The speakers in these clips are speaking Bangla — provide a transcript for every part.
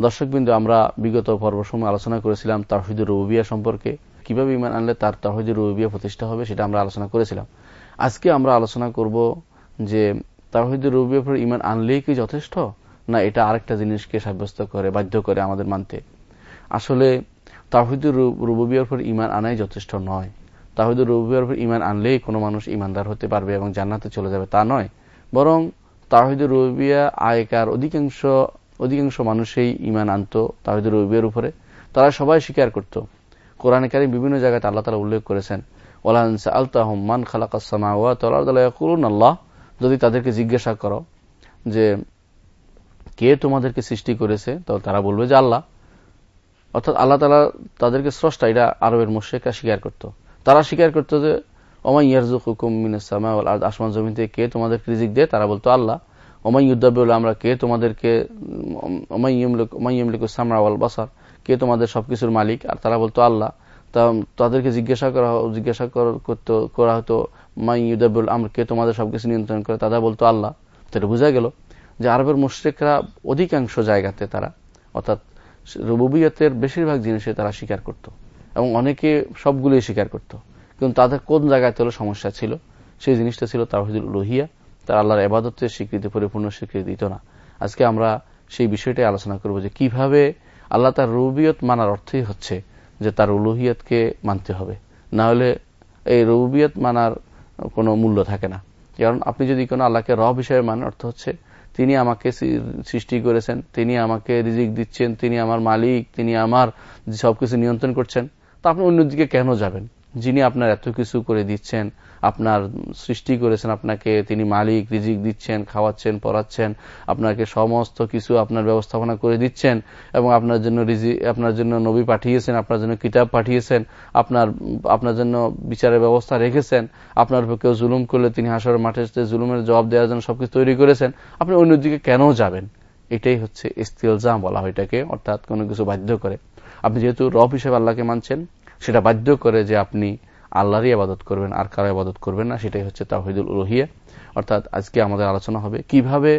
দর্শকবিন্দু, আমরা বিগত পর্বসময় আলোচনা করেছিলাম তাহিদুর রুবিয়া সম্পর্কে, কীভাবে ইমান আনলে তার তাহিদুর রুবিয়া প্রতিষ্ঠা হবে সেটা আমরা আলোচনা করেছিলাম। আজকে আমরা আলোচনা করব যে তাহিদুর রুবিয়ার উপর ইমান আনলেই কি যথেষ্ট, না এটা আরেকটা জিনিসকে সাব্যস্ত করে, বাধ্য করে আমাদের মানতে? আসলে তাহিদুর রুবিয়ার উপর ইমান আনাই যথেষ্ট নয়। তাহিদুর রুবিয়ার উপর ইমান আনলেই কোনো মানুষ ইমানদার হতে পারবে এবং জান্নাতে চলে যাবে তা নয়। বরং তাহিদুর রুবিয়া আয়কার অধিকাংশ অধিকাংশ মানুষই ইমান আনত, তাহিদুর রবিয়ার উপরে। তারা সবাই স্বীকার করত। কোরআনকারী বিভিন্ন জায়গায় আল্লাহ তালা উল্লেখ করেছেন ওলাহনসা আলতাহম আল্লাহ। যদি তাদেরকে জিজ্ঞাসা করো যে, কে তোমাদেরকে সৃষ্টি করেছে? তো তারা বলবে যে, আল্লাহ। অর্থাৎ আল্লাহ তালা তাদেরকে স্রষ্টা, এটা আরবের মোশেকা স্বীকার করত। তারা স্বীকার করত যে ওমাই ইয়ারজুক হুকুম আসমান জমিতে কে তোমাদের রিজিক দেয়? তারা বলতো, আল্লাহ। আমরা কে তোমাদেরকে সামরাওয়াল বাসার, কে তোমাদের সবকিছুর মালিক? আর তারা বলতো আল্লাহ। তা তাদেরকে জিজ্ঞাসা করা জিজ্ঞাসা করতে, করা হতো মাই ইউদাবুল আমরা কে তোমাদের সবকিছু নিয়ন্ত্রণ করে? তারা বলতো আল্লাহ। সেটা বোঝা গেল যে আরবের মুশ্রিকরা অধিকাংশ জায়গাতে তারা, অর্থাৎ রুবুবিয়তের বেশিরভাগ জিনিসে তারা স্বীকার করত। এবং অনেকে সবগুলোই স্বীকার করত। কিন্তু তাদের কোন জায়গায় হলো সমস্যা ছিল? সেই জিনিসটা ছিল তাহিদুল লোহিয়া তার আল্লাহর এবাদতের স্বীকৃতি, পরিপূর্ণ স্বীকৃতি দিত না। আজকে আমরা সেই বিষয়টাই আলোচনা করব যে কীভাবে আল্লাহ তার রুবিয়ত মানার অর্থই হচ্ছে যে তার উলুহিয়তকে মানতে হবে। না হলে এই রুবিয়ত মানার কোনো মূল্য থাকে না। কারণ আপনি যদি কোনো আল্লাহকে রব হিসেবে মানেন, অর্থ হচ্ছে তিনি আমাকে সৃষ্টি করেছেন, তিনি আমাকে রিজিক দিচ্ছেন, তিনি আমার মালিক, তিনি আমার সবকিছু নিয়ন্ত্রণ করছেন, তা আপনি অন্যদিকে কেন যাবেন? যিনি আপনার এত কিছু করে দিচ্ছেন, আপনার সৃষ্টি করেছেন, আপনাকে তিনি মালিক, রিজিক দিচ্ছেন, খাওয়াচ্ছেন, পড়াচ্ছেন, আপনাকে সমস্ত কিছু আপনার ব্যবস্থাপনা করে দিচ্ছেন এবং আপনার জন্য রিজি, আপনার জন্য নবী পাঠিয়েছেন, আপনার জন্য কিতাব পাঠিয়েছেন, আপনার আপনার জন্য বিচারের ব্যবস্থা রেখেছেন, আপনার উপর কেউ জুলুম করলে তিনি হাসর মাঠে জুলুমের জবাব দেওয়ার জন্য সবকিছু তৈরি করেছেন, আপনি অন্যদিকে কেন যাবেন? এটাই হচ্ছে ইস্তিলজাম বলা হয় এটাকে, অর্থাৎ কোনো কিছু বাধ্য করে। আপনি যেহেতু রব হিসেবে আল্লাহকে মানছেন সেটা বাধ্য করে যে আপনি আল্লাহরই আবাদত করবেন, আর কারও আবাদত করবেন না, সেটাই হচ্ছে তাহিদুল উলুহিয়া। অর্থাৎ আজকে আমাদের আলোচনা হবে কীভাবে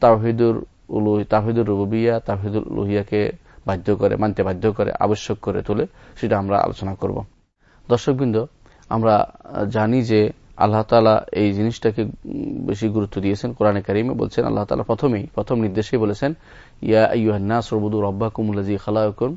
তাহিদুর উলু তাহিদুর রুবিয়া তাহিদুল উলুহিয়াকে বাধ্য করে, মানতে বাধ্য করে, আবশ্যক করে তোলে, সেটা আমরা আলোচনা করব। দর্শকবৃন্দ, আমরা জানি যে আল্লাহ তালা এই জিনিসটাকে বেশি গুরুত্ব দিয়েছেন। কোরআনে কারিমে বলছেন, আল্লাহ তালা প্রথমেই, প্রথম নির্দেশেই বলেছেন, ইয়া ইউহান্না সরবুদুর রব্বাকুমুল্লাজি খালাকুম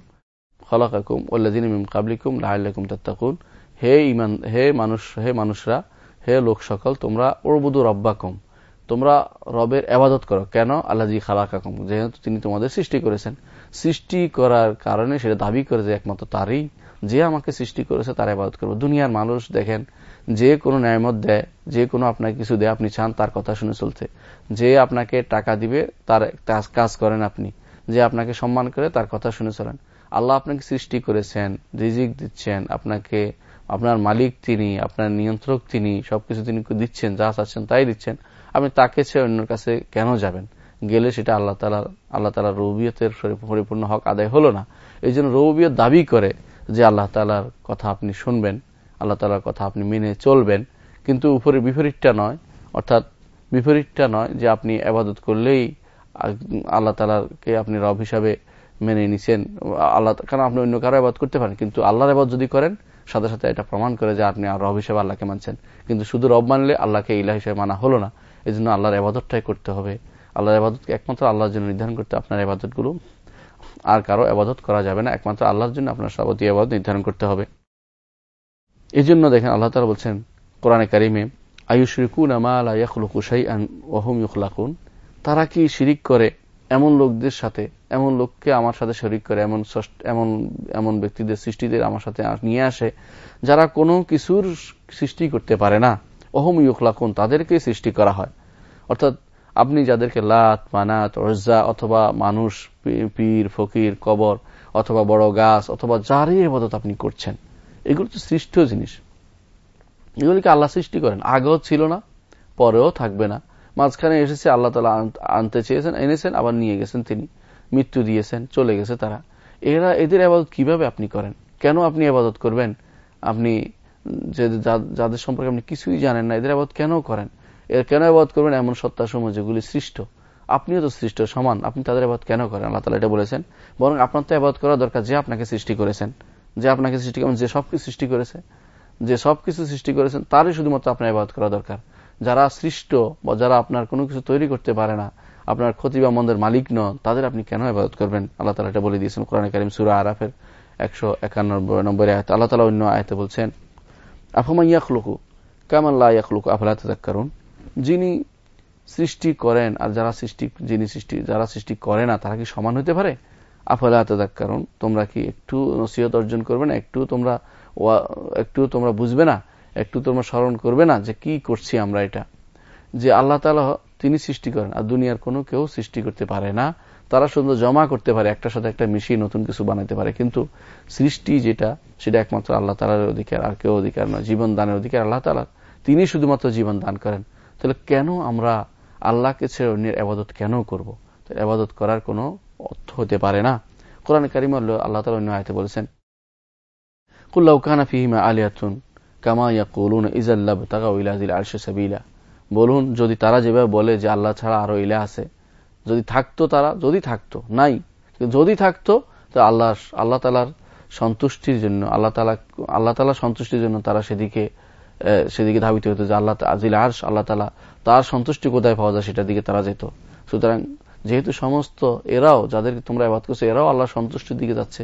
খালাকাকুম ওল্লাজিন মিম কাবলিকুম লাহাল্লাকুম তাত্তাকুন হে ইমান, হে মানুষ, হে মানুষরা, হে লোক সকল, তোমরা ওরবুদু রব্বাকুম। তোমরা রবের আবাদত করো। কেন? আল্লাহজি খালাকাকুম, যেহেতু তিনি তোমাদের সৃষ্টি করেছেন। সৃষ্টি করার কারণে সেটা দাবি করে যে একমাত্র তারই। যে আমাকে সৃষ্টি করেছে তার আবাদত করব। দুনিয়ার মানুষ দেখেন, যে কোনো ন্যায়মত দেয়, যে কোনো আপনাকে কিছু দেয়, আপনি চান তার কথা শুনে চলতে। যে আপনাকে টাকা দিবে, তার কাজ করেন আপনি। যে আপনাকে সম্মান করে তার কথা শুনে চলেন। আল্লাহ আপনাকে সৃষ্টি করেছেন, রিজিক দিচ্ছেন, আপনাকে, আপনার মালিক তিনি, আপনার নিয়ন্ত্রক তিনি, সবকিছু তিনি দিচ্ছেন, যা চাচ্ছেন তাই দিচ্ছেন। আপনি তাকে ছেড়ে অন্যের কাছে কেন যাবেন? গেলে সেটা আল্লাহ তালা আল্লাহ তালা রৌবিয়তের পরিপূর্ণ হক আদায় হলো না। এই জন্য রৌবিয়ত দাবি করে যে আল্লাহ তালার কথা আপনি শুনবেন, আল্লাহ তালার কথা আপনি মেনে চলবেন। কিন্তু উপরে বিপরীতটা নয়, অর্থাৎ বিপরীতটা নয় যে আপনি আবাদত করলেই আল্লাহ তালাকে আপনি রব হিসাবে মেনে নিছেন, আল্লাহ কারণ আপনি অন্য কারও আবাদ করতে পারেন, কিন্তু আল্লাহর আবাদ যদি করেন, সাথে সাথে এটা প্রমাণ করে যে আপনি রব হিসেবে আল্লাহকে মানছেন। কিন্তু শুধু রব মানলে আল্লাহকে ইলা হিসেবে মানা হলো না এই জন্য আল্লাহর আবাদতটাই করতে হবে। আল্লাহর আবাদতকে একমাত্র আল্লাহর জন্য নির্ধারণ করতে আপনার আবাদতগুলো আর কারও আবাদত করা যাবে না, একমাত্র আল্লাহর জন্য আপনার সবাতি আবাদত নির্ধারণ করতে হবে। এই জন্য দেখেন আল্লাহ তালা বলছেন কোরআনে কারিমে, আয়ুশরিকুন ওহম ইউখলাকুন তারা কি শিরিক করে? এমন লোকদের সাথে, এমন লোককে আমার সাথে শরিক করে, এমন এমন এমন ব্যক্তিদের, সৃষ্টিদের আমার সাথে নিয়ে আসে, যারা কোনো কিছুর সৃষ্টি করতে পারে না। অহম ইউখলাকুন তাদেরকে সৃষ্টি করা হয়। অর্থাৎ আপনি যাদেরকে লাত, মানাত রজ্জা অথবা মানুষ পীর, ফকির, কবর, অথবা বড় গাছ, অথবা যারই এবাদত আপনি করছেন, এগুলো তো সৃষ্ট জিনিস। এগুলিকে আল্লাহ সৃষ্টি করেন। আগেও ছিল না, পরেও থাকবে না। মাঝখানে এসেছে, আল্লাহ তালা আনতে চেয়েছেন, এনেছেন, আবার নিয়ে গেছেন তিনি। মৃত্যু দিয়েছেন, চলে গেছে তারা। এরা এদের আবাদত কীভাবে আপনি করেন? কেন আপনি আবাদত করবেন? আপনি যাদের সম্পর্কে আপনি কিছুই জানেন না, এদের আবাদ কেন করেন? এর কেন আবাদ করবেন? এমন সত্তা সময় যেগুলি সৃষ্ট। আপনিও তো সৃষ্ট, সমান। আপনি তাদের আবাদ কেন করেন? আল্লাহ তালা এটা বলেছেন। বরং আপনার তো আবাদ করা দরকার যে আপনাকে সৃষ্টি করেছেন। যে আপনাকে সৃষ্টি করেন যে সবকিছু সৃষ্টি করেছে। যে সবকিছু সৃষ্টি করেছেন, তারই শুধুমাত্র আপনার আবাদ করা দরকার। যারা সৃষ্ট বা যারা আপনার কোনো কিছু তৈরি করতে পারে না, আপনার ক্ষতি বা মন্দের মালিক নন, তাদের আপনি কেন আবাদত করবেন? আল্লাহ তালা এটা বলে দিয়েছেন কোরআন করিম সুরা আরাফের একশো একানব্বই নম্বর আয়ত। আল্লাহ তালা অন্য আয়তে বলছেন আফমা ইয়াকলুকু কামাল্লা ইয়াকলুকু আফলা তাজাক্কারুন যিনি সৃষ্টি করেন, আর যারা সৃষ্টি, যিনি সৃষ্টি, যারা সৃষ্টি করে না, তারা কি সমান হতে পারে? আফলা তাজাক্কারুন তোমরা কি একটু নসিহত অর্জন করবে না? একটু তোমরা একটু তোমরা বুঝবে না? একটু তোমরা স্মরণ করবে না যে কি করছি আমরা এটা। যে আল্লাহ তালা তিনি সৃষ্টি করেন, আর দুনিয়ার কোনো কেউ সৃষ্টি করতে পারে না। তারা সুন্দর জমা করতে পারে, একটার সাথে একটা মিশিয়ে নতুন কিছু বানাতে পারে। কিন্তু সৃষ্টি যেটা, সেটা একমাত্র আল্লাহ তালার অধিকার, আর কেউ অধিকার নয়। জীবন দানের অধিকার আল্লাহ তালার তিনি শুধুমাত্র জীবন দান করেন। তাহলে কেন আমরা আল্লাহকে ছেড়ে অন্যের আবাদত কেন করব? আবাদত করার কোনো অর্থ হতে পারে না। কোরআন কারিম আল্লাহ তালা অন্য আয়তে বলেছেন কুল্লাউকানা ফিহিমা আলিয়াতুন কামা ইয়াকুলুন ইজাল্লাব তাকা ইলাজিল আরশে সাবিলা। বলুন, যদি তারা যেভাবে বলে যে আল্লাহ ছাড়া আরও ইলা আছে, যদি থাকতো তারা? যদি থাকতো, নাই। যদি থাকতো, তো আল্লাহ আল্লাহ তালার সন্তুষ্টির জন্য, আল্লাহ তালা আল্লাহ তালা সন্তুষ্টির জন্য তারা সেদিকে সেদিকে ধাবিত হতো যে আল্লাহ আজিল আর্শ, আল্লাহ তালা তার সন্তুষ্টি কোথায় পাওয়া যায় সেটার দিকে তারা যেত। সুতরাং যেহেতু সমস্ত এরাও, যাদেরকে তোমরা আবাদ করছ, এরাও আল্লাহ সন্তুষ্টির দিকে যাচ্ছে,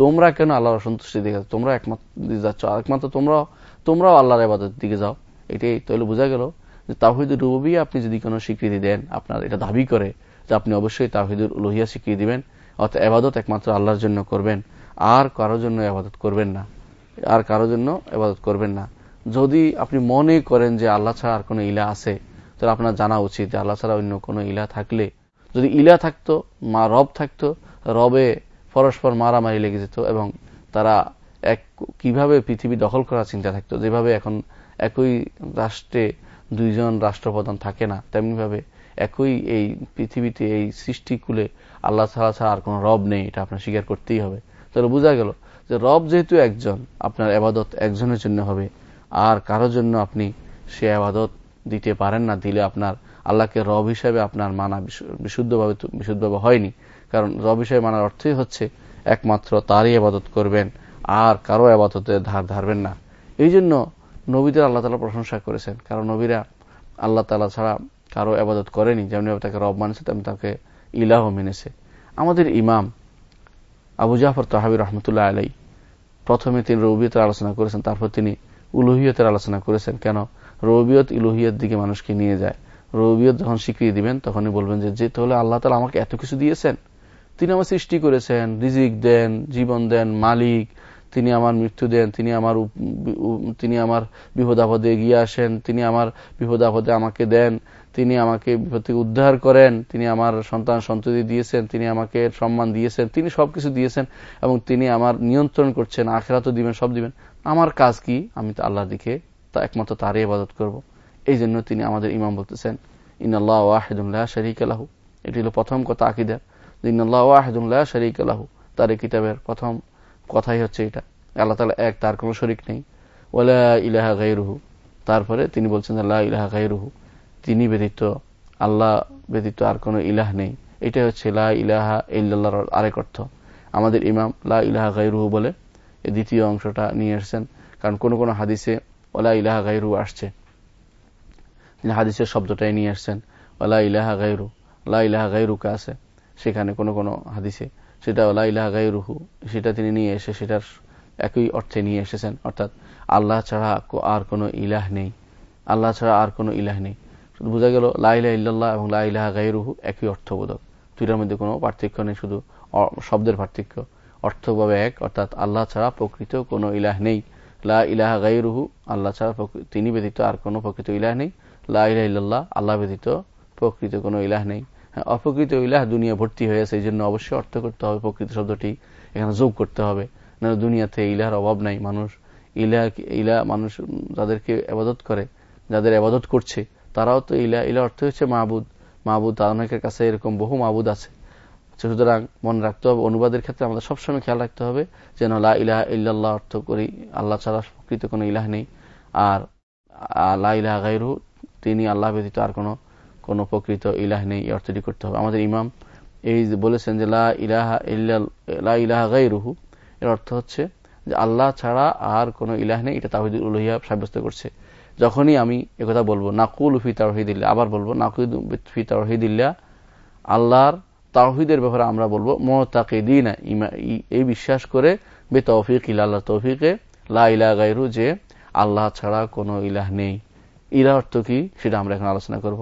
তোমরা কেন আল্লাহর সন্তুষ্টির দিকে তোমরা একমাত্র যাচ্ছ। একমাত্র তোমরাও তোমরাও আল্লাহর আবাদের দিকে যাও। এটাই তাহলে বোঝা গেল যে তাহিদ রুবি আপনি যদি কোনো স্বীকৃতি দেন, আপনার এটা দাবি করে যে আপনি অবশ্যই তাহিদুর লোহিয়া স্বীকৃতি দিবেন, অর্থাৎ আবাদত একমাত্র আল্লাহর জন্য করবেন, আর কারোর জন্য আবাদত করবেন না, আর কারোর জন্য আবাদত করবেন না। যদি আপনি মনে করেন যে আল্লাহ ছাড়া আর কোনো ইলা আছে, তাহলে আপনার জানা উচিত আল্লাহ ছাড়া অন্য কোনো ইলা থাকলে। যদি ইলা থাকতো, মা রব থাকতো, রবে পরস্পর মারামারি লেগে যেত এবং তারা এক, কীভাবে পৃথিবী দখল করার চিন্তা থাকতো? যেভাবে এখন একই রাষ্ট্রে দুইজন রাষ্ট্রপ্রধান থাকে না, তেমনিভাবে একই এই পৃথিবীতে এই সৃষ্টিকুলে আল্লাহ ছাড়া ছাড়া আর কোনো রব নেই, এটা আপনার স্বীকার করতেই হবে। তাহলে বোঝা গেল যে রব যেহেতু একজন, আপনার আবাদত একজনের জন্য হবে। আর কারোর জন্য আপনি সে আবাদত দিতে পারেন না, দিলে আপনার আল্লাহকে রব হিসাবে আপনার মানা বিশুদ্ধভাবে বিশুদ্ধভাবে হয়নি। কারণ রব হিসাবে মানার অর্থই হচ্ছে একমাত্র তারই আবাদত করবেন। আর কারও আবাদতে ধার ধারবেন না। এই জন্য নবীদের আল্লাহ তালা প্রশংসা করেছেন। কারণ নবীরা আল্লাহ তালা ছাড়া কারও আবাদত করেনি। যেমনিভাবে তাকে রব মানেছে, তেমনি তাকে ইলাহ মেনেছে। আমাদের ইমাম আবু জাফর তাহাবি রহমতুল্লাহ আলাই প্রথমে তিনি রবিয়তের আলোচনা করেছেন, তারপর তিনি উলুহিয়তের আলোচনা করেছেন। কেন? রবিয়ত ইলুহিয়ত দিকে মানুষকে নিয়ে যায়। রবিয়ত যখন স্বীকৃতি দিবেন, তখনই বলবেন যে তাহলে আল্লাহ তালা আমাকে এত কিছু দিয়েছেন? তিনি আমার সৃষ্টি করেছেন। রিজিক দেন, জীবন দেন, মালিক তিনি আমার মৃত্যু দেন, তিনি আমার তিনি আমার বিপদ আপদে এগিয়ে আসেন, তিনি আমার বিপদ আপদে আমাকে দেন, তিনি আমাকে বিপদ থেকে উদ্ধার করেন, তিনি আমার সন্তান সন্ততি দিয়েছেন, তিনি আমাকে সম্মান দিয়েছেন, তিনি সবকিছু দিয়েছেন এবং তিনি আমার নিয়ন্ত্রণ করছেন আখেরাতও দিবেন, সব দিবেন। আমার কাজ কি? আমি তো আল্লাহ দিকে তা একমাত্র তারই ইবাদত করব। এই জন্য তিনি আমাদের ইমাম বলতেছেন ইনাল্লাহ ওয়াহেদুল্লাহ শরিক আলাহু এটি হল প্রথম কথা আকিদার ইনাল্লাহ ওয়াহেদুল্লাহ শরিক আলাহু তার কিতাবের প্রথম কথাই হচ্ছে এটা। আল্লাহ তালা এক, তার কোনো শরিক নেই। ওলা ইলাহা গাইরুহু তারপরে তিনি বলছেন আল্লাহ ইলাহা গাইরুহু তিনি ব্যতীত, আল্লাহ ব্যতীত আর কোনো ইলাহ নেই। এটা হচ্ছে লা ইলাহা ইল্লাহর আরেক অর্থ। আমাদের ইমাম লা ইলাহা গাইরুহু বলে এই দ্বিতীয় অংশটা নিয়ে এসছেন। কারণ কোন কোন হাদিসে ওলা ইলাহা গাইরু আসছে। তিনি হাদিসের শব্দটাই নিয়ে আসছেন ওলা ইলাহা গাইরু লা ইলাহা গাইরুকা আছে। সেখানে কোন কোন হাদিসে সেটা ওলা ইলাহা গাইরুহু সেটা তিনি নিয়ে এসে সেটার একই অর্থে নিয়ে এসেছেন। অর্থাৎ আল্লাহ ছাড়া আর কোনো ইলাহ নেই। আল্লাহ ছাড়া আর কোনো ইলাহ নেই। শুধু বোঝা গেল লাইলাহ ইল্লাল্লাহ এবং লাইলাহা গাইরুহু একই অর্থবোধক। দুইটার মধ্যে কোনো পার্থক্য নেই, শুধু শব্দের পার্থক্য। অর্থভাবে এক, অর্থাৎ আল্লাহ ছাড়া প্রকৃত কোনো ইলাহ নেই। লা ইলাহা গাইরুহু আল্লাহ ছাড়া তিনি ব্যতীত আর কোনো প্রকৃত ইলাহ নেই। লা ইলাহ ইল্লাল্লাহ, আল্লাহ ব্যতীত প্রকৃত কোনো ইলাহ নেই। অপ্রকৃত ইলাহ দুনিয়া ভর্তি হয়েছে এই জন্য অবশ্যই অর্থ করতে হবে, প্রকৃত শব্দটি এখানে যোগ করতে হবে। না দুনিয়াতে ইলাহার অভাব নাই, মানুষ ইলা ইলা মানুষ যাদেরকে আবাদত করে, যাদের আবাদত করছে, তারাও তো ইলা ইলা অর্থ হচ্ছে মাহবুদ মাহবুদ অনেকের কাছে এরকম বহু মাহবুদ আছে। সুতরাং মনে রাখতে হবে, অনুবাদের ক্ষেত্রে আমাদের সবসময় খেয়াল রাখতে হবে, যেন লা ইলাহ ইল্লাল্লাহ অর্থ করি, আল্লাহ ছাড়া প্রকৃত কোনো ইলাহ নেই। আর লা ইলাহ গাইরু তিনি আল্লাহ ব্যতীত আর কোনো কোনো প্রকৃত ইলাহ নেই, এই অর্থটি করতে হবে। আমাদের ইমাম এই বলেছেন যে লা ইলাহা লা ইলাহা গাইরুহু এর অর্থ হচ্ছে যে আল্লাহ ছাড়া আর কোনো ইলাহ নেই, এটা তাহিদ উলহিয়া সাব্যস্ত করছে। যখনই আমি একথা বলব, নাকুল ফি তাহিদিল্লা আবার বলব নাকুদ ফি তাহিদিল্লা আল্লাহর তাহিদের ব্যাপারে আমরা বলব, মোতাকিদিন এই বিশ্বাস করে বে তৌফিক ইলা আল্লাহ তৌফিকে, লা ইলা গাইরু যে আল্লাহ ছাড়া কোনো ইলাহ নেই। ইলা অর্থ কি? সেটা আমরা এখন আলোচনা করব।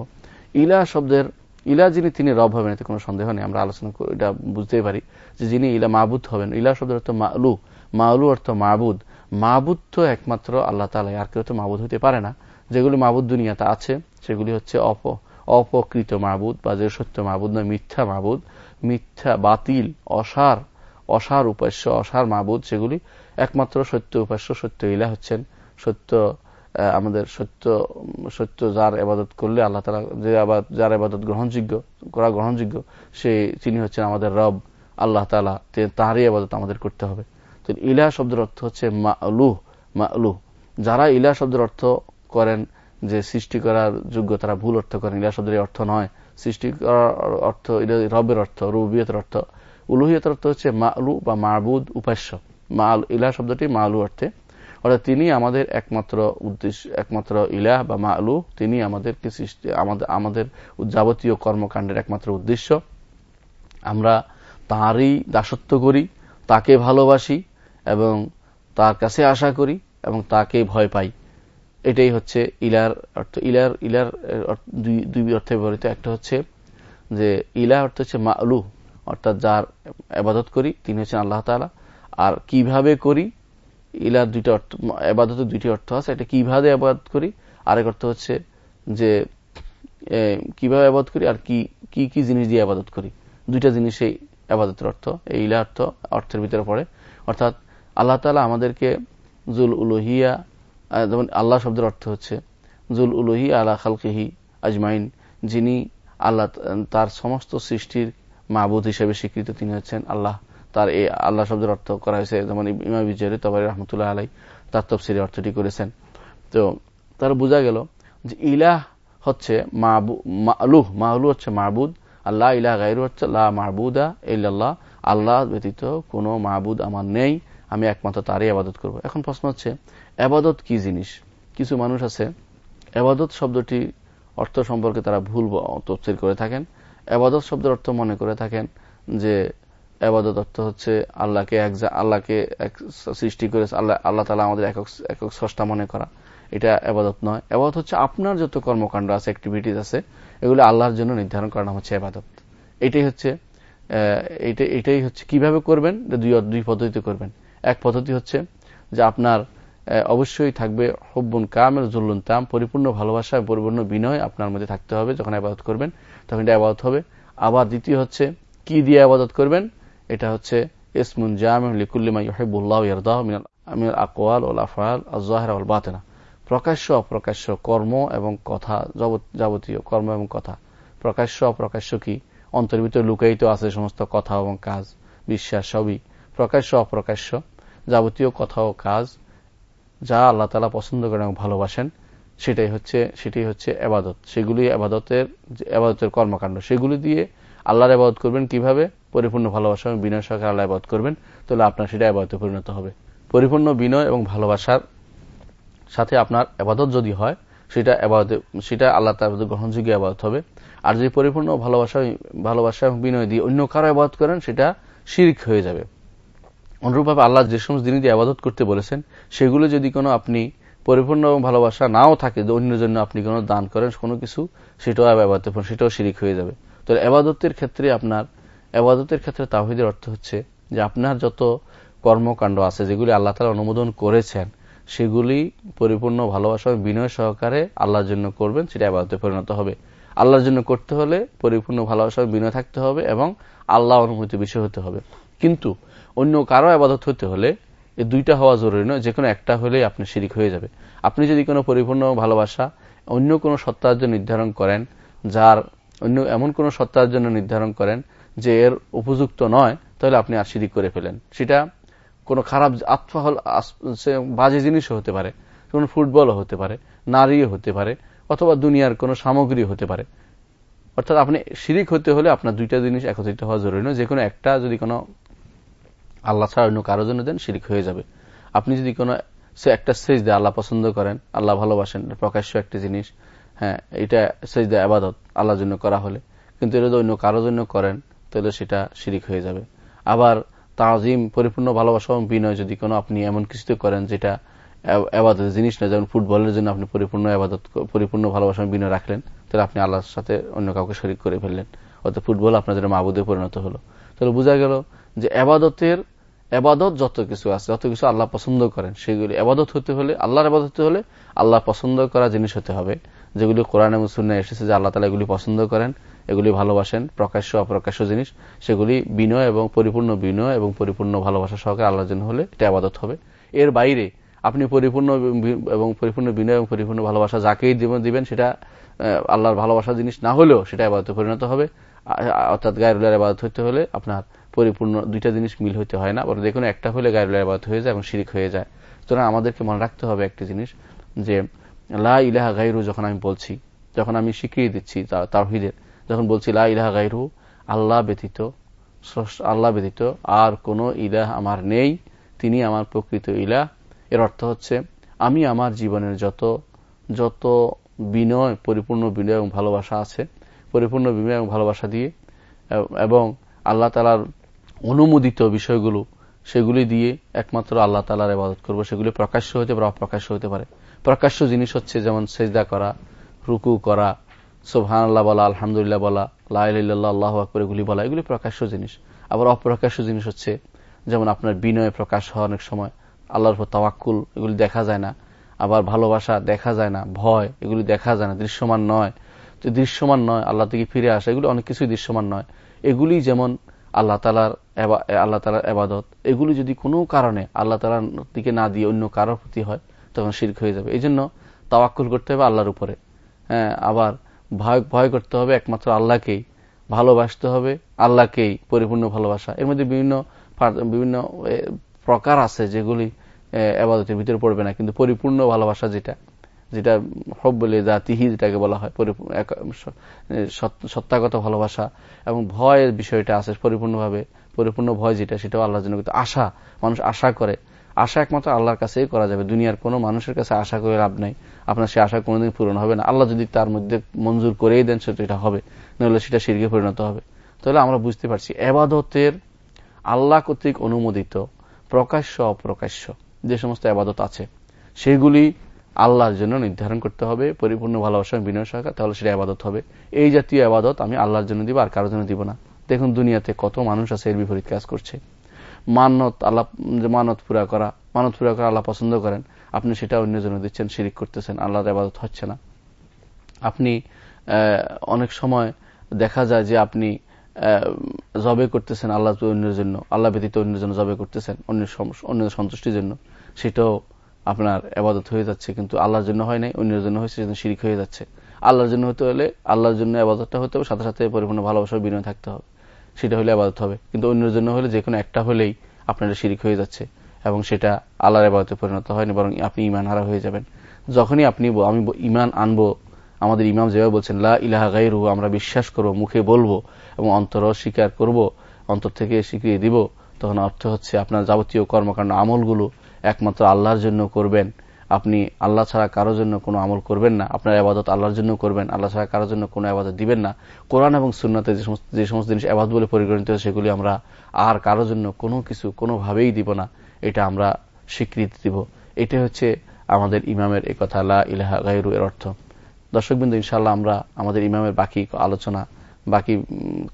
ইলা শব্দের, ইলা যিনি তিনি রব হবেন, এতে কোনো সন্দেহ নেই, আমরা আলোচনা এটা বুঝতেই পারি যে যিনি ইলা মাহবুদ হবেন। ইলা শব্দের অর্থ মালু মালু অর্থ মাহবুদ মাহবুদ তো একমাত্র আল্লাহ তালা আর কেউ তো মাহবুদ হতে পারে না। যেগুলি মাহবুদ দুনিয়াতে আছে, সেগুলি হচ্ছে অপ, অপকৃত মাহবুদ বা যে সত্য মাহবুদ নয়, মিথ্যা মাহবুদ মিথ্যা, বাতিল, অসার অসার উপাস্য, অসার মাহবুদ সেগুলি একমাত্র সত্য উপাস্য, সত্য ইলা হচ্ছেন, সত্য আমাদের সত্য সত্য যার আবাদত করলে আল্লাহ তালা যে আবাদ, যার আবাদত গ্রহণযোগ্য, করা গ্রহণযোগ্য সে তিনি হচ্ছেন আমাদের রব। আল্লাহ তালা তাঁরই আবাদত আমাদের করতে হবে। তো ইলা শব্দের অর্থ হচ্ছে মালুহ মালুহ। যারা ইলা শব্দের অর্থ করেন, যে সৃষ্টি করার যোগ্য, তারা ভুল অর্থ করেন। ইলা শব্দের অর্থ নয়। সৃষ্টি করার অর্থ রবের অর্থ, রুবিয়তের অর্থ। উলুহিয়তের অর্থ হচ্ছে মালু বা মাহবুদ উপাস্য। মাল, ইলা শব্দটি মালু অর্থে অর্থাৎ তিনি আমাদের একমাত্র উদ্দেশ্য, একমাত্র ইলাহ বা মালু তিনি আমাদেরকে সৃষ্টি, আমাদের আমাদের যাবতীয় কর্মকাণ্ডের একমাত্র উদ্দেশ্য। আমরা তাঁরই দাসত্ব করি, তাকে ভালোবাসি এবং তার কাছে আশা করি এবং তাকে ভয় পাই। এটাই হচ্ছে ইলার অর্থ, ইলার ইলার দুই দুই অর্থে ব্যবহৃত। একটা হচ্ছে যে ইলা অর্থ হচ্ছে মালু অর্থাৎ যার আবাদত করি, তিনি হচ্ছেন আল্লাহ তালা আর কীভাবে করি ইলার দুইটা অর্থ আবাদতের দুইটি অর্থ আছে। এটা কীভাবে আবাদ করি? আরেক অর্থ হচ্ছে যে কীভাবে আবাদ করি আর কি কি কি জিনিস দিয়ে আবাদত করি? দুইটা জিনিসই আবাদতের অর্থ। এই ইলা অর্থ, অর্থের ভিতরে পড়ে। অর্থাৎ আল্লাহ তালা আমাদেরকে জুল উলহিয়া যেমন আল্লাহ শব্দের অর্থ হচ্ছে জুল উলহি আলা খালকিহি আজমাইন। যিনি আল্লাহ, তার সমস্ত সৃষ্টির মাহবুদ হিসেবে স্বীকৃত তিনি হচ্ছেন আল্লাহ। তার এই আল্লাহ শব্দের অর্থ করা হয়েছে, যেমন ইমা বিজয় তবারি রহমতুল্লাহ আলাই তার তফসিরে অর্থটি করেছেন। তো তার বোঝা গেল যে ইলাহ হচ্ছে মালুহ মাহলু হচ্ছে মাহবুদ আল্লাহ ইলাহ গাইরু হচ্ছে লা মাহবুদা ইল্লাল্লাহ, আল্লাহ ব্যতীত কোনো মাহবুদ আমার নেই, আমি একমাত্র তারই আবাদত করব। এখন প্রশ্ন হচ্ছে, আবাদত কি জিনিস? কিছু মানুষ আছে, আবাদত শব্দটি অর্থ সম্পর্কে তারা ভুল তফসির করে থাকেন। আবাদত শব্দের অর্থ মনে করে থাকেন যে আবাদত অর্থ হচ্ছে আল্লাহকে এক আল্লাহকে এক সৃষ্টি করে আল্লাহ আল্লাহ তালা আমাদের একক একক স্রষ্টা মনে করা। এটা আবাদত নয়। আবাদত হচ্ছে আপনার যত কর্মকাণ্ড আছে অ্যাক্টিভিটিস আছে, এগুলো আল্লাহর জন্য নির্ধারণ করা হচ্ছে আবাদত এটাই হচ্ছে এটাই হচ্ছে কীভাবে করবেন? দুই দুই পদ্ধতিতে করবেন। এক পদ্ধতি হচ্ছে যে আপনার অবশ্যই থাকবে হব্বুন কামের জুল্লুন তাম, পরিপূর্ণ ভালোবাসা, পরিপূর্ণ বিনয় আপনার মধ্যে থাকতে হবে যখন আবাদত করবেন, তখন এটা আবাদত হবে। আবার দ্বিতীয় হচ্ছে, কি দিয়ে আবাদত করবেন? এটা হচ্ছে ইসমুন জাম লিকুল্লিমা ইহেবুল্লাহ ইয়ারদাহ মিনাল আকওয়াল ওল আফআল আজহার ওল বাতেনা। প্রকাশ্য অপ্রকাশ্য কর্ম এবং কথা যাবতীয় কর্ম এবং কথা। প্রকাশ্য অপ্রকাশ্য কি? অন্তর্ভিত লুকায়িত আছে সমস্ত কথা এবং কাজ, বিশ্বাস সবই। প্রকাশ্য অপ্রকাশ্য যাবতীয় কথা ও কাজ যা আল্লাহ তালা পছন্দ করেন এবং ভালোবাসেন, সেটাই হচ্ছে সেটাই হচ্ছে আবাদত সেগুলি আবাদতের আবাদতের কর্মকাণ্ড। সেগুলি দিয়ে আল্লাহর আবাদত করবেন কীভাবে? পরিপূর্ণ ভালোবাসা এবং বিনয় সহকারে আল্লাহ আবাদ করবেন তাহলে আপনার সেটা আবাদতে পরিণত হবে। পরিপূর্ণ বিনয় এবং ভালোবাসার সাথে আপনার আবাদত যদি হয়, সেটা আবাদতে সেটা আল্লাহ তার গ্রহণযোগ্য আবাদত হবে। আর যদি পরিপূর্ণ ভালোবাসা ভালোবাসা এবং বিনয় দিয়ে অন্য কারও আবাদত করেন, সেটা শির্ক হয়ে যাবে। অনুরূপভাবে আল্লাহ যে সমস্ত জিনিস দিয়ে আবাদত করতে বলেছেন, সেগুলো যদি কোনো আপনি পরিপূর্ণ এবং ভালোবাসা নাও থাকে অন্য জন্য আপনি কোনো দান করেন, কোনো কিছু, সেটাও সেটাও শিরিক হয়ে যাবে। তো আবাদতের ক্ষেত্রে আপনার আবাদতের ক্ষেত্রে তাহিদের অর্থ হচ্ছে যে আপনার যত কর্মকাণ্ড আছে, যেগুলি আল্লাহ তালা অনুমোদন করেছেন, সেগুলি পরিপূর্ণ ভালোবাসা বিনয় সহকারে আল্লাহর জন্য করবেন, সেটা আবাদতে পরিণত হবে। আল্লাহর জন্য করতে হলে পরিপূর্ণ ভালোবাসা বিনয় থাকতে হবে এবং আল্লাহ অনুমতি বিষয় হতে হবে। কিন্তু অন্য কারও আবাদত হতে হলে এই দুইটা হওয়া জরুরি নয় যে কোনো একটা হলেই আপনি শিরিক হয়ে যাবে। আপনি যদি কোনো পরিপূর্ণ ভালোবাসা অন্য কোনো সত্তার জন্য নির্ধারণ করেন, যার অন্য এমন কোন সত্তার জন্য নির্ধারণ করেন যে এর উপযুক্ত নয়, তাহলে আপনি আর শিরিক করে ফেলেন। সেটা কোনো খারাপ আত্মহল বাজে জিনিসও হতে পারে, কোন ফুটবলও হতে পারে, নারীও হতে পারে, অথবা দুনিয়ার কোনো সামগ্রী হতে পারে। অর্থাৎ আপনি শিরিক হতে হলে আপনার দুইটা জিনিস একত্রিত হওয়া জরুরি নয়। যে কোনো একটা যদি কোনো আল্লাহ ছাড়া অন্য কারোর জন্য দেন, শিরিক হয়ে যাবে। আপনি যদি কোনো সে একটা সেজ দেয় আল্লাহ পছন্দ করেন, আল্লাহ ভালোবাসেন, প্রকাশ্য একটা জিনিস হ্যাঁ এটা সেজ দেয় আবাদত আল্লাহর জন্য করা হলে। কিন্তু এটা যদি অন্য কারোর জন্য করেন তাহলে সেটা শিরিক হয়ে যাবে। আবার তাজিম, পরিপূর্ণ ভালোবাসা এবং বিনয় যদি কোনো আপনি এমন কিছুতে করেন যেটা আবাদতের জিনিস না, যেমন ফুটবলের জন্য আপনি পরিপূর্ণ আবাদত পরিপূর্ণ ভালোবাসা বিনয় রাখলেন, তাহলে আপনি আল্লাহর সাথে অন্য কাউকে শরিক করে ফেললেন। অর্থাৎ ফুটবল জন্য মাবুদে পরিণত হলো। তাহলে বোঝা গেল যে আবাদতের এবাদত যত কিছু আছে, যত কিছু আল্লাহ পছন্দ করেন, সেগুলি আবাদত হতে হলে, আল্লাহর আবাদত হতে হলে আল্লাহ পছন্দ করা জিনিস হতে হবে। যেগুলি কোরআন এবং শূন্য এসেছে যে আল্লাহ তালা এগুলি পছন্দ করেন এগুলি ভালোবাসেন, প্রকাশ্য অপ্রকাশ্য জিনিস, সেগুলি বিনয় এবং পরিপূর্ণ বিনয় এবং পরিপূর্ণ ভালোবাসা সহকারে আল্লাহর জন্য হলে এটা আবাদত হবে। এর বাইরে আপনি পরিপূর্ণ এবং পরিপূর্ণ বিনয় এবং পরিপূর্ণ ভালোবাসা যাকেই জীবন দিবেন, সেটা আল্লাহর ভালোবাসা জিনিস না হলেও সেটা আবাদতে পরিণত হবে। অর্থাৎ গায়রুল্লার আবাদত হতে হলে আপনার পরিপূর্ণ দুইটা জিনিস মিল হইতে হয় না, বরং দেখুন একটা হলে গায়রুল্লার আবাদত হয়ে যায় এবং শিরিক হয়ে যায়। সুতরাং আমাদেরকে মনে রাখতে হবে একটি জিনিস, যে লা ইলাহা গাইরু যখন আমি বলছি, যখন আমি স্বীকৃতি দিচ্ছি তাহিদের যখন বলছি, লা ইলাহা গাইরু আল্লাহ ব্যতীত আল্লাহ ব্যতীত আর কোনো ইলাহ আমার নেই, তিনি আমার প্রকৃত ইলাহ। এর অর্থ হচ্ছে, আমি আমার জীবনের যত যত বিনয়, পরিপূর্ণ বিনয় এবং ভালোবাসা আছে, পরিপূর্ণ বিনয় এবং ভালোবাসা দিয়ে, এবং আল্লাহ তালার অনুমোদিত বিষয়গুলো, সেগুলি দিয়ে একমাত্র আল্লাহ তালার আবাদত করব, সেগুলি প্রকাশ্য হতে পারে, অপ্রকাশ্য হতে পারে। প্রকাশ্য জিনিস হচ্ছে যেমন সেজদা করা, রুকু করা সোহান আল্লাহ বলা, আলহামদুলিল্লাহ বলা লাইল্লাহ আল্লাহ আকবর, এগুলি বলা, এগুলি প্রকাশ্য জিনিস। আবার অপ্রকাশ্য জিনিস হচ্ছে, যেমন আপনার বিনয় প্রকাশ হওয়া অনেক সময়, আল্লাহর উপর তাওয়াক্কুল, এগুলি দেখা যায় না। আবার ভালোবাসা দেখা যায় না, ভয়, এগুলি দেখা যায় না, দৃশ্যমান নয়। তো দৃশ্যমান নয়, আল্লাহ থেকে ফিরে আসা, এগুলি অনেক কিছুই দৃশ্যমান নয়। এগুলি যেমন আল্লাহ তালার আল্লাহ তালার আবাদত এগুলি যদি কোনো কারণে আল্লাহ তালার দিকে না দিয়ে অন্য কারোর প্রতি হয়, তখন শির্ক হয়ে যাবে। এই জন্য তাওয়াক্কুল করতে হবে আল্লাহর উপরে। হ্যাঁ আবার ভয় ভয় করতে হবে, একমাত্র আল্লাহকেই ভালোবাসতে হবে, আল্লাহকেই পরিপূর্ণ ভালোবাসা। এর মধ্যে বিভিন্ন বিভিন্ন প্রকার আছে যেগুলি আবাদতের ভিতরে পড়বে না, কিন্তু পরিপূর্ণ ভালোবাসা যেটা যেটা হব বলে তিহি যেটাকে বলা হয় সত্তাগত ভালোবাসা এবং ভয়ের বিষয়টা আছে পরিপূর্ণভাবে, পরিপূর্ণ ভয় যেটা, সেটাও আল্লাহর জন্য কিন্তু আশা, মানুষ আশা করে। আশা একমাত্র আল্লাহর কাছেই করা যাবে। দুনিয়ার কোনো মানুষের কাছে আশা করে লাভ নাই। আপনার সে আশা কোনোদিন পূরণ হবে না। আল্লাহ যদি তার মধ্যে মঞ্জুর করেই দেন, সেটা হবে। নাহলে সেটা সিরগে পরিণত হবে। তাহলে আমরা বুঝতে পারছি, এবাদতের আল্লাহ কর্তৃক অনুমোদিত, প্রকাশ্য অপ্রকাশ্য যে সমস্ত আবাদত আছে, সেগুলি আল্লাহর জন্য নির্ধারণ করতে হবে, পরিপূর্ণ ভালোবাসা বিনয় সহকার, তাহলে সেটা আবাদত হবে। এই জাতীয় আবাদত আমি আল্লাহর জন্য দিব আর কারোর জন্য দিব না। দেখুন, দুনিয়াতে কত মানুষ আছে, এর বিপরীত কাজ করছে। মানত আল্লাহ মানত পুরা করা মানত পুরা করা আল্লাহ পছন্দ করেন, আপনি সেটা অন্য জন্য দিচ্ছেন, শিরিক করতেছেন, আল্লাহর আবাদত হচ্ছে না। আপনি অনেক সময় দেখা যায় যে আপনি জবে করতেছেন আল্লাহ অন্যের জন্য, আল্লাহ ব্যতীত অন্যের জন্য জবে করতেছেন, অন্যের অন্য সন্তুষ্টির জন্য, সেটাও আপনার আবাদত হয়ে যাচ্ছে, কিন্তু আল্লাহর জন্য হয় নাই, অন্যের জন্য হয়েছে, সেজন্য শিরিক হয়ে যাচ্ছে। আল্লাহর জন্য হতে হলে আল্লাহর জন্য আবাদতটা হতে হবে, সাথে সাথে পরিপূর্ণ ভালোবাসা বিনয় থাকতে হবে। সেটা হলে আবাদত হবে। কিন্তু অন্যের জন্য হলে যে কোনো একটা হলেই আপনার শিরিক হয়ে যাচ্ছে এবং সেটা আল্লাহর আবাদতে পরিণত হয়নি বরং আপনি ইমান হারা হয়ে যাবেন। যখনই আপনি আমি ইমান আনব, আমাদের ইমাম যেভাবে বলছেন, লা ইলাহা গাইরু আমরা বিশ্বাস করব, মুখে বলব এবং অন্তর স্বীকার করব, অন্তর থেকে স্বীকৃতি দিব, তখন অর্থ হচ্ছে আপনার যাবতীয় কর্মকাণ্ড, আমলগুলো একমাত্র আল্লাহর জন্য করবেন। আপনি আল্লাহ ছাড়া কারোর জন্য কোনো আমল করবেন না। আপনার আবাদত আল্লাহর জন্য করবেন, আল্লাহ ছাড়া কারোর জন্য কোনো আবাদত দিবেন না। কোরআন এবং সুন্নাতে যে সমস্ত যে সমস্ত জিনিস আবাদ বলে পরিগণিত সেগুলি আমরা আর কারোর জন্য কোনো কিছু কোনোভাবেই দিব না। এটা আমরা স্বীকৃতি দিব। এটা হচ্ছে আমাদের ইমামের এই কথা আল্লাহ ইলাহা গাইরু এর অর্থ। দর্শকবৃন্দ ইনশাল্লাহ আমরা আমাদের ইমামের বাকি আলোচনা, বাকি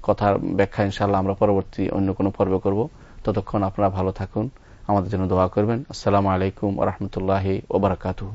কথার ব্যাখ্যা ইনশাল্লাহ আমরা পরবর্তী অন্য কোনো পর্ব করব। ততক্ষণ আপনারা ভালো থাকুন। আমাদের জন্য দোয়া করবেন। আসসালামু আলাইকুম রহমতুল্লাহ ওবরাকাতু